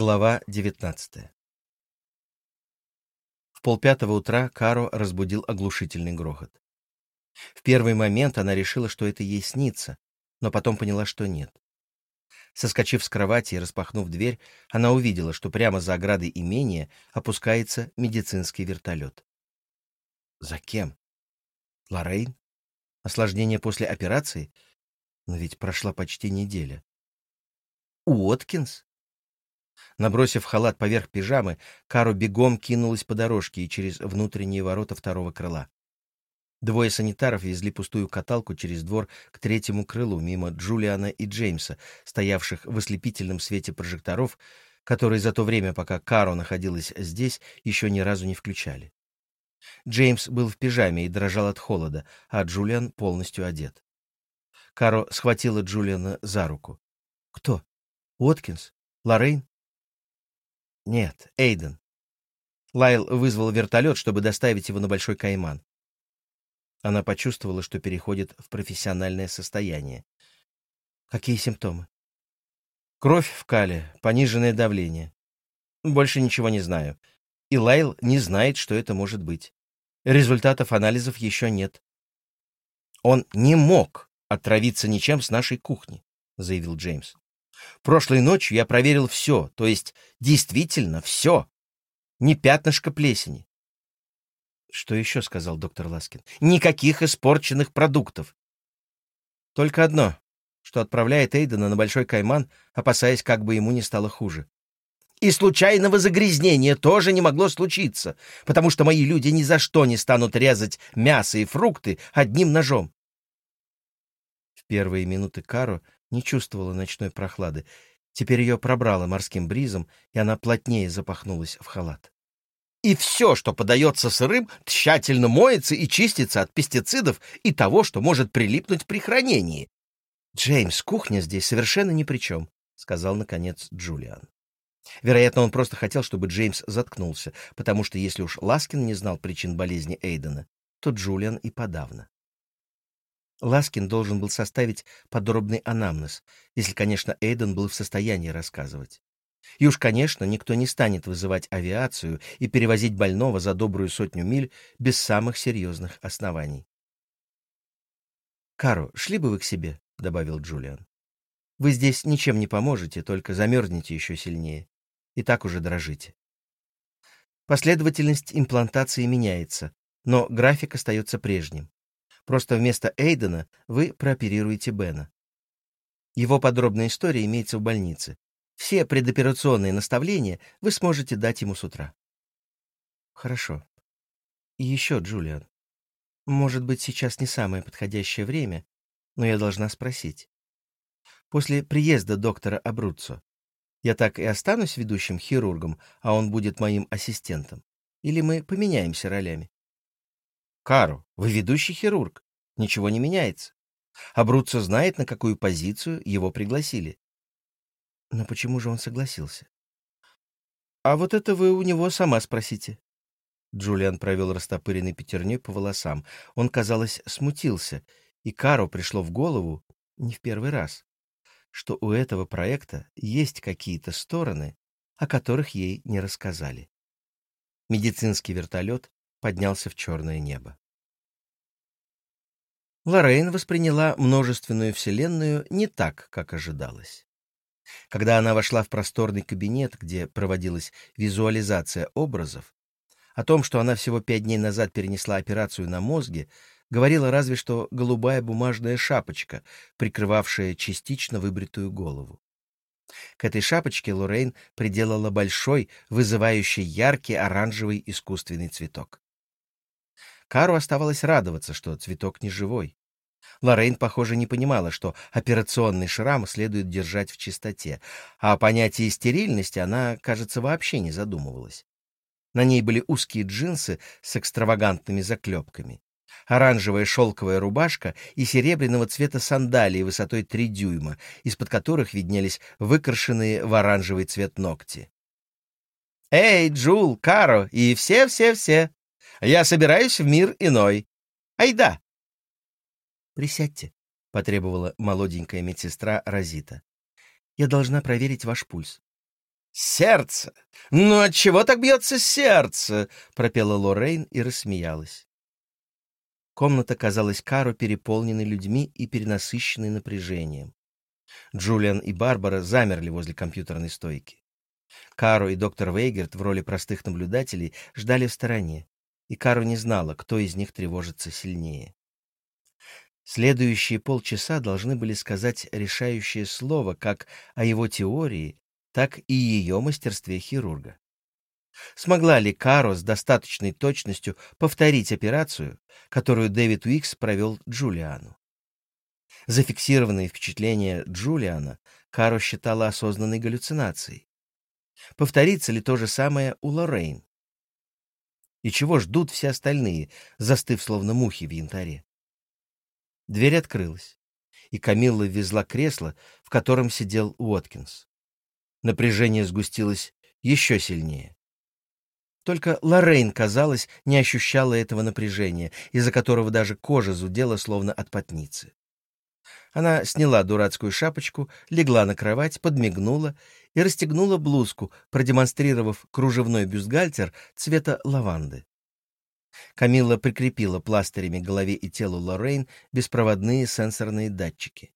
Глава 19 В полпятого утра Каро разбудил оглушительный грохот. В первый момент она решила, что это ей снится, но потом поняла, что нет. Соскочив с кровати и распахнув дверь, она увидела, что прямо за оградой имения опускается медицинский вертолет. За кем? Лоррейн? Осложнение после операции? Но ведь прошла почти неделя. Уоткинс? Набросив халат поверх пижамы, Кару бегом кинулась по дорожке и через внутренние ворота второго крыла. Двое санитаров везли пустую каталку через двор к третьему крылу, мимо Джулиана и Джеймса, стоявших в ослепительном свете прожекторов, которые за то время, пока Каро находилась здесь, еще ни разу не включали. Джеймс был в пижаме и дрожал от холода, а Джулиан полностью одет. Каро схватила Джулиана за руку. «Кто? Уоткинс? Лоррейн?» Нет, Эйден. Лайл вызвал вертолет, чтобы доставить его на Большой Кайман. Она почувствовала, что переходит в профессиональное состояние. Какие симптомы? Кровь в кале, пониженное давление. Больше ничего не знаю. И Лайл не знает, что это может быть. Результатов анализов еще нет. Он не мог отравиться ничем с нашей кухни, заявил Джеймс. Прошлой ночью я проверил все, то есть действительно все. Ни пятнышка плесени. Что еще сказал доктор Ласкин? Никаких испорченных продуктов. Только одно, что отправляет Эйдена на Большой Кайман, опасаясь, как бы ему не стало хуже. И случайного загрязнения тоже не могло случиться, потому что мои люди ни за что не станут резать мясо и фрукты одним ножом. Первые минуты Каро не чувствовала ночной прохлады. Теперь ее пробрало морским бризом, и она плотнее запахнулась в халат. И все, что подается сырым, тщательно моется и чистится от пестицидов и того, что может прилипнуть при хранении. «Джеймс, кухня здесь совершенно ни при чем», — сказал, наконец, Джулиан. Вероятно, он просто хотел, чтобы Джеймс заткнулся, потому что если уж Ласкин не знал причин болезни Эйдена, то Джулиан и подавно. Ласкин должен был составить подробный анамнез, если, конечно, Эйден был в состоянии рассказывать. И уж, конечно, никто не станет вызывать авиацию и перевозить больного за добрую сотню миль без самых серьезных оснований. «Каро, шли бы вы к себе», — добавил Джулиан. «Вы здесь ничем не поможете, только замерзнете еще сильнее. И так уже дрожите. Последовательность имплантации меняется, но график остается прежним. Просто вместо Эйдена вы прооперируете Бена. Его подробная история имеется в больнице. Все предоперационные наставления вы сможете дать ему с утра. Хорошо. И еще, Джулиан. Может быть, сейчас не самое подходящее время, но я должна спросить. После приезда доктора Абруццо я так и останусь ведущим хирургом, а он будет моим ассистентом? Или мы поменяемся ролями? Кару, вы ведущий хирург. Ничего не меняется. А Бруццо знает, на какую позицию его пригласили. Но почему же он согласился? А вот это вы у него сама спросите. Джулиан провел растопыренной пятерней по волосам. Он, казалось, смутился, и Кару пришло в голову, не в первый раз, что у этого проекта есть какие-то стороны, о которых ей не рассказали. Медицинский вертолет поднялся в черное небо. Лоррейн восприняла множественную вселенную не так, как ожидалось. Когда она вошла в просторный кабинет, где проводилась визуализация образов, о том, что она всего пять дней назад перенесла операцию на мозге, говорила разве что голубая бумажная шапочка, прикрывавшая частично выбритую голову. К этой шапочке Лоррейн приделала большой, вызывающий яркий оранжевый искусственный цветок. Кару оставалось радоваться, что цветок не живой. Лоррейн, похоже, не понимала, что операционный шрам следует держать в чистоте, а о понятии стерильности она, кажется, вообще не задумывалась. На ней были узкие джинсы с экстравагантными заклепками, оранжевая шелковая рубашка и серебряного цвета сандалии высотой 3 дюйма, из-под которых виднелись выкрашенные в оранжевый цвет ногти. «Эй, Джул, Каро и все-все-все! Я собираюсь в мир иной. Айда!» «Присядьте», — потребовала молоденькая медсестра Розита. «Я должна проверить ваш пульс». Сердце! Ну от чего так бьется сердце? пропела Лоррейн и рассмеялась. Комната казалась Кару переполненной людьми и перенасыщенной напряжением. Джулиан и Барбара замерли возле компьютерной стойки. Кару и доктор Вейгерт в роли простых наблюдателей ждали в стороне, и Кару не знала, кто из них тревожится сильнее. Следующие полчаса должны были сказать решающее слово как о его теории, так и ее мастерстве хирурга. Смогла ли Каро с достаточной точностью повторить операцию, которую Дэвид Уикс провел Джулиану? Зафиксированные впечатления Джулиана Каро считала осознанной галлюцинацией. Повторится ли то же самое у Лоррейн? И чего ждут все остальные, застыв словно мухи в янтаре? Дверь открылась, и Камилла везла кресло, в котором сидел Уоткинс. Напряжение сгустилось еще сильнее. Только Лоррейн, казалось, не ощущала этого напряжения, из-за которого даже кожа зудела, словно от потницы. Она сняла дурацкую шапочку, легла на кровать, подмигнула и расстегнула блузку, продемонстрировав кружевной бюстгальтер цвета лаванды. Камилла прикрепила пластырями голове и телу Лоррейн беспроводные сенсорные датчики.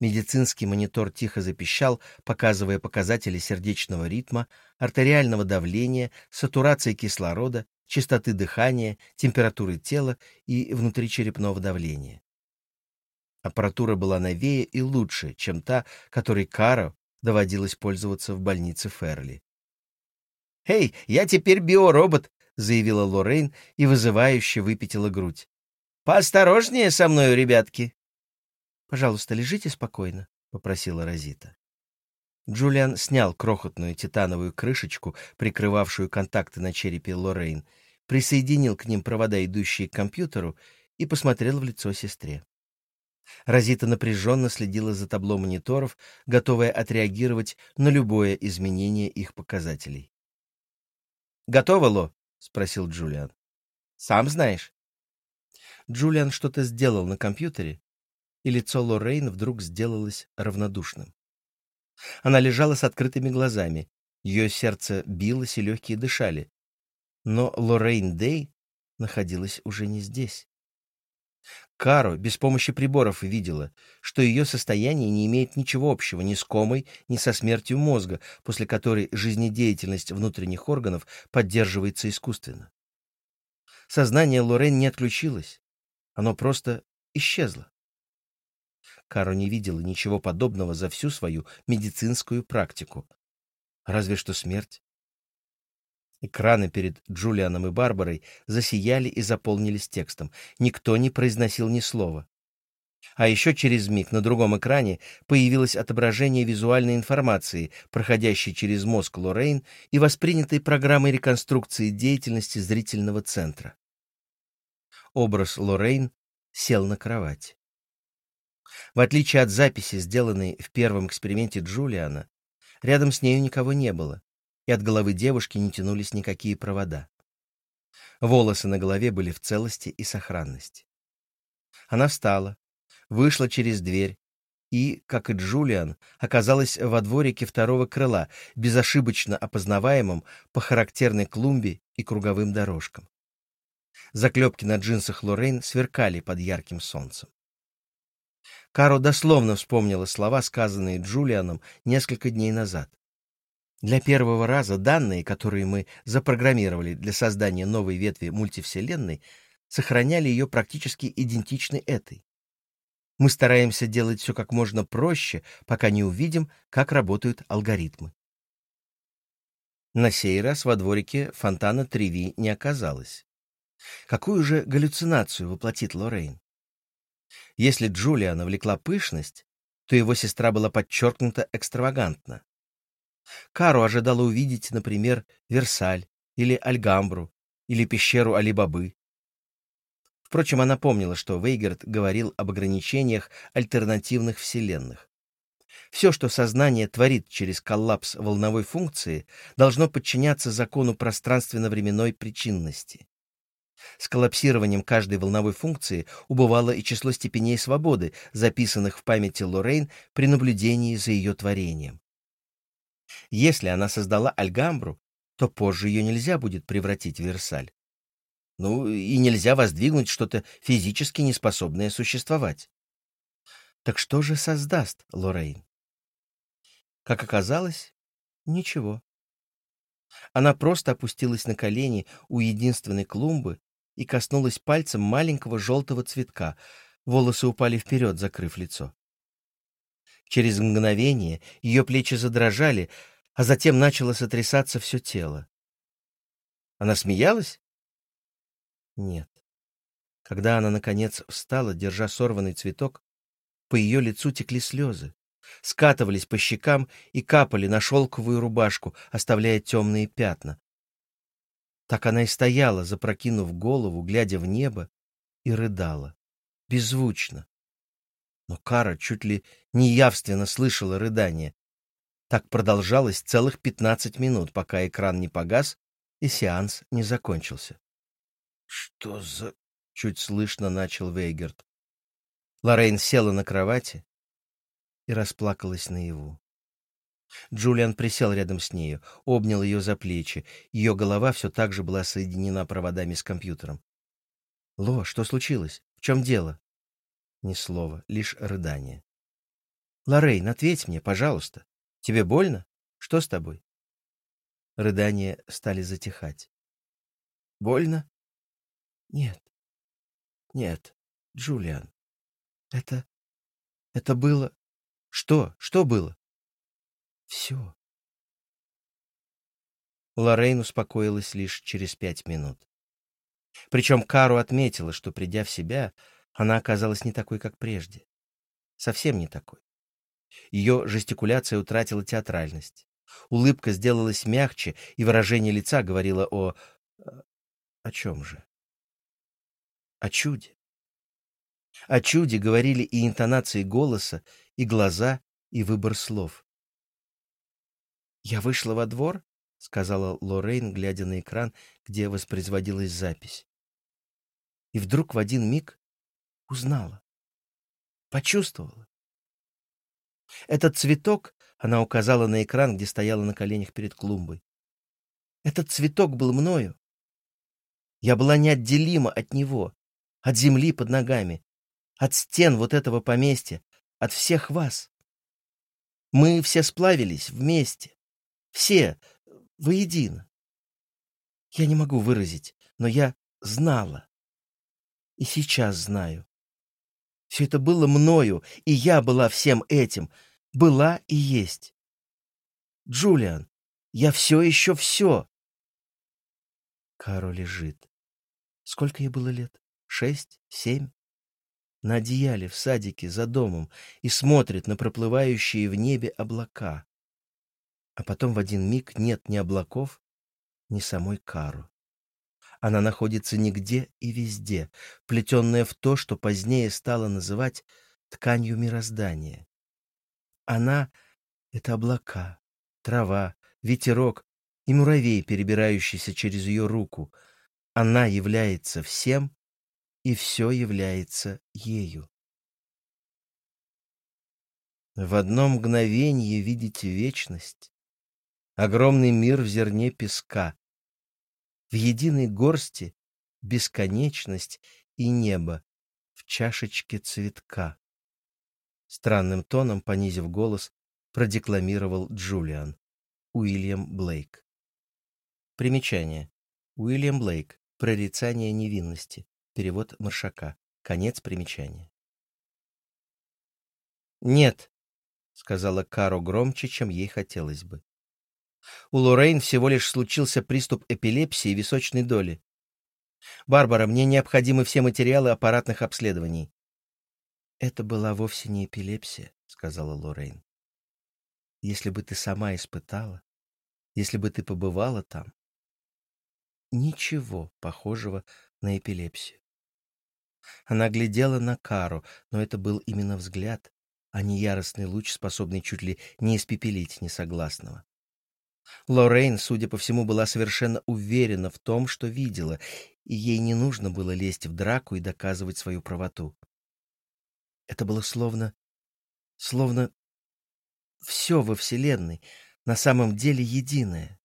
Медицинский монитор тихо запищал, показывая показатели сердечного ритма, артериального давления, сатурации кислорода, частоты дыхания, температуры тела и внутричерепного давления. Аппаратура была новее и лучше, чем та, которой Каро доводилось пользоваться в больнице Ферли. «Эй, я теперь биоробот!» — заявила Лоррейн и вызывающе выпятила грудь. «Поосторожнее со мной, ребятки!» «Пожалуйста, лежите спокойно», — попросила Розита. Джулиан снял крохотную титановую крышечку, прикрывавшую контакты на черепе Лоррейн, присоединил к ним провода, идущие к компьютеру, и посмотрел в лицо сестре. Розита напряженно следила за табло мониторов, готовая отреагировать на любое изменение их показателей. «Готово, Ло?» — спросил Джулиан. «Сам знаешь». Джулиан что-то сделал на компьютере, и лицо Лоррейн вдруг сделалось равнодушным. Она лежала с открытыми глазами, ее сердце билось и легкие дышали. Но Лоррейн Дей находилась уже не здесь. Каро без помощи приборов видела, что ее состояние не имеет ничего общего ни с комой, ни со смертью мозга, после которой жизнедеятельность внутренних органов поддерживается искусственно. Сознание Лорен не отключилось, оно просто исчезло. Каро не видела ничего подобного за всю свою медицинскую практику. Разве что смерть. Экраны перед Джулианом и Барбарой засияли и заполнились текстом. Никто не произносил ни слова. А еще через миг на другом экране появилось отображение визуальной информации, проходящей через мозг Лоррейн и воспринятой программой реконструкции деятельности зрительного центра. Образ Лоррейн сел на кровать. В отличие от записи, сделанной в первом эксперименте Джулиана, рядом с нею никого не было и от головы девушки не тянулись никакие провода. Волосы на голове были в целости и сохранности. Она встала, вышла через дверь и, как и Джулиан, оказалась во дворике второго крыла, безошибочно опознаваемом по характерной клумбе и круговым дорожкам. Заклепки на джинсах Лоррейн сверкали под ярким солнцем. Каро дословно вспомнила слова, сказанные Джулианом несколько дней назад. Для первого раза данные, которые мы запрограммировали для создания новой ветви мультивселенной, сохраняли ее практически идентичной этой. Мы стараемся делать все как можно проще, пока не увидим, как работают алгоритмы. На сей раз во дворике фонтана Триви не оказалось. Какую же галлюцинацию воплотит Лоррейн? Если Джулия навлекла пышность, то его сестра была подчеркнута экстравагантно. Кару ожидала увидеть, например, Версаль или Альгамбру или пещеру Алибабы. Впрочем, она помнила, что Вейгерт говорил об ограничениях альтернативных вселенных. Все, что сознание творит через коллапс волновой функции, должно подчиняться закону пространственно-временной причинности. С коллапсированием каждой волновой функции убывало и число степеней свободы, записанных в памяти Лоррейн при наблюдении за ее творением. Если она создала Альгамбру, то позже ее нельзя будет превратить в Версаль. Ну, и нельзя воздвигнуть что-то физически неспособное существовать. Так что же создаст Лоррейн? Как оказалось, ничего. Она просто опустилась на колени у единственной клумбы и коснулась пальцем маленького желтого цветка. Волосы упали вперед, закрыв лицо. Через мгновение ее плечи задрожали, а затем начало сотрясаться все тело. Она смеялась? Нет. Когда она, наконец, встала, держа сорванный цветок, по ее лицу текли слезы, скатывались по щекам и капали на шелковую рубашку, оставляя темные пятна. Так она и стояла, запрокинув голову, глядя в небо, и рыдала, беззвучно. Но Кара чуть ли не явственно слышала рыдание. Так продолжалось целых пятнадцать минут, пока экран не погас и сеанс не закончился. «Что за...» — чуть слышно начал Вейгерт. Лоррейн села на кровати и расплакалась наяву. Джулиан присел рядом с нею, обнял ее за плечи. Ее голова все так же была соединена проводами с компьютером. «Ло, что случилось? В чем дело?» Ни слова, лишь рыдание. «Лоррейн, ответь мне, пожалуйста. Тебе больно? Что с тобой?» Рыдания стали затихать. «Больно?» «Нет. Нет, Джулиан. Это... это было...» «Что? Что было?» «Все. Лоррейн успокоилась лишь через пять минут. Причем Кару отметила, что, придя в себя, она оказалась не такой, как прежде. Совсем не такой. Ее жестикуляция утратила театральность. Улыбка сделалась мягче, и выражение лица говорило о... О чем же? О чуде. О чуде говорили и интонации голоса, и глаза, и выбор слов. «Я вышла во двор», — сказала Лоррейн, глядя на экран, где воспроизводилась запись. И вдруг в один миг узнала, почувствовала. Этот цветок, она указала на экран, где стояла на коленях перед клумбой. Этот цветок был мною. Я была неотделима от него, от земли под ногами, от стен вот этого поместья, от всех вас. Мы все сплавились вместе. Все, воедино. Я не могу выразить, но я знала. И сейчас знаю. Все это было мною, и я была всем этим. Была и есть. Джулиан, я все еще все. Каро лежит. Сколько ей было лет? Шесть? Семь? На одеяле в садике за домом и смотрит на проплывающие в небе облака а потом в один миг нет ни облаков, ни самой Кару. Она находится нигде и везде, плетенная в то, что позднее стала называть тканью мироздания. Она — это облака, трава, ветерок и муравей, перебирающийся через ее руку. Она является всем, и все является ею. В одно мгновение видите вечность, огромный мир в зерне песка. В единой горсти бесконечность и небо в чашечке цветка. Странным тоном, понизив голос, продекламировал Джулиан. Уильям Блейк. Примечание. Уильям Блейк. Прорицание невинности. Перевод Маршака. Конец примечания. «Нет», — сказала Каро громче, чем ей хотелось бы. У Лоррейн всего лишь случился приступ эпилепсии височной доли. «Барбара, мне необходимы все материалы аппаратных обследований». «Это была вовсе не эпилепсия», — сказала Лоррейн. «Если бы ты сама испытала, если бы ты побывала там, ничего похожего на эпилепсию». Она глядела на Кару, но это был именно взгляд, а не яростный луч, способный чуть ли не испепелить несогласного. Лоррейн, судя по всему, была совершенно уверена в том, что видела, и ей не нужно было лезть в драку и доказывать свою правоту. Это было словно... словно... все во Вселенной, на самом деле единое.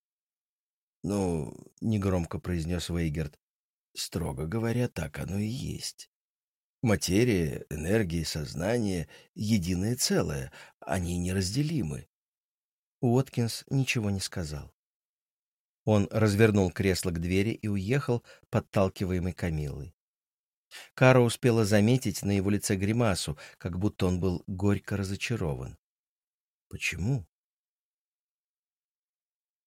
«Ну, — негромко произнес Вейгерт, — строго говоря, так оно и есть. Материя, энергия, сознание — единое целое, они неразделимы». Уоткинс ничего не сказал. Он развернул кресло к двери и уехал, подталкиваемый Камилой. Кара успела заметить на его лице гримасу, как будто он был горько разочарован. Почему?